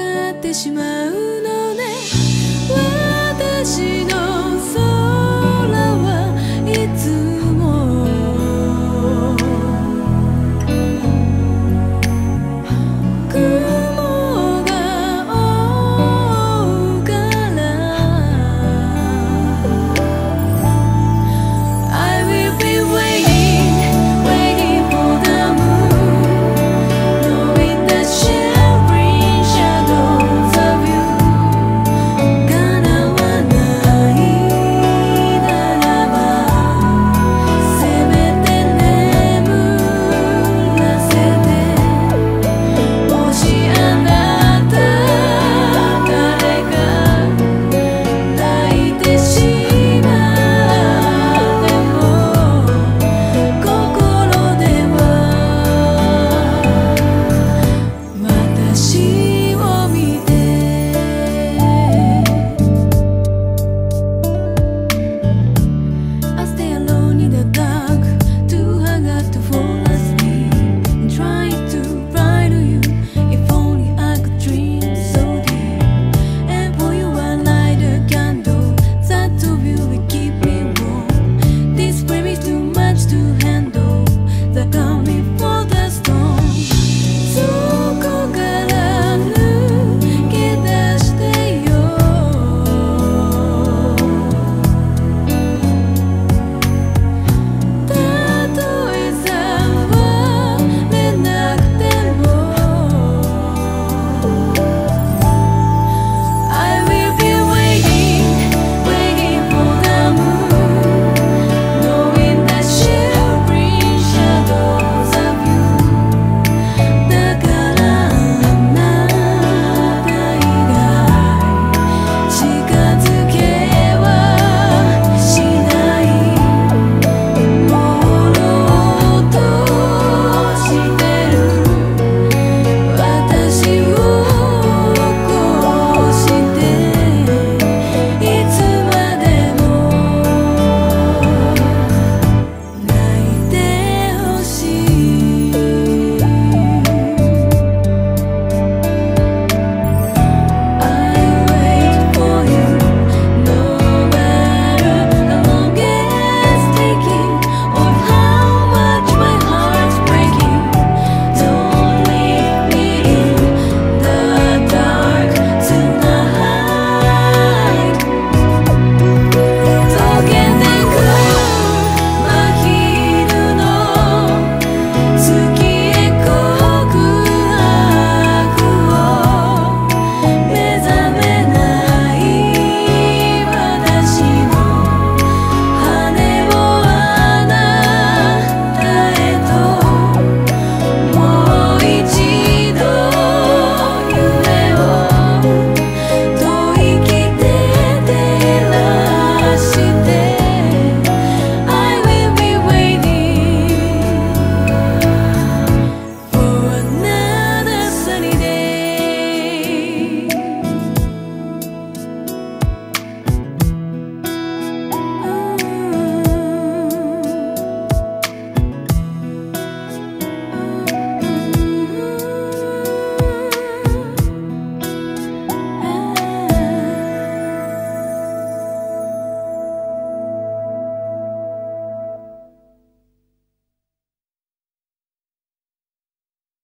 かってしまうの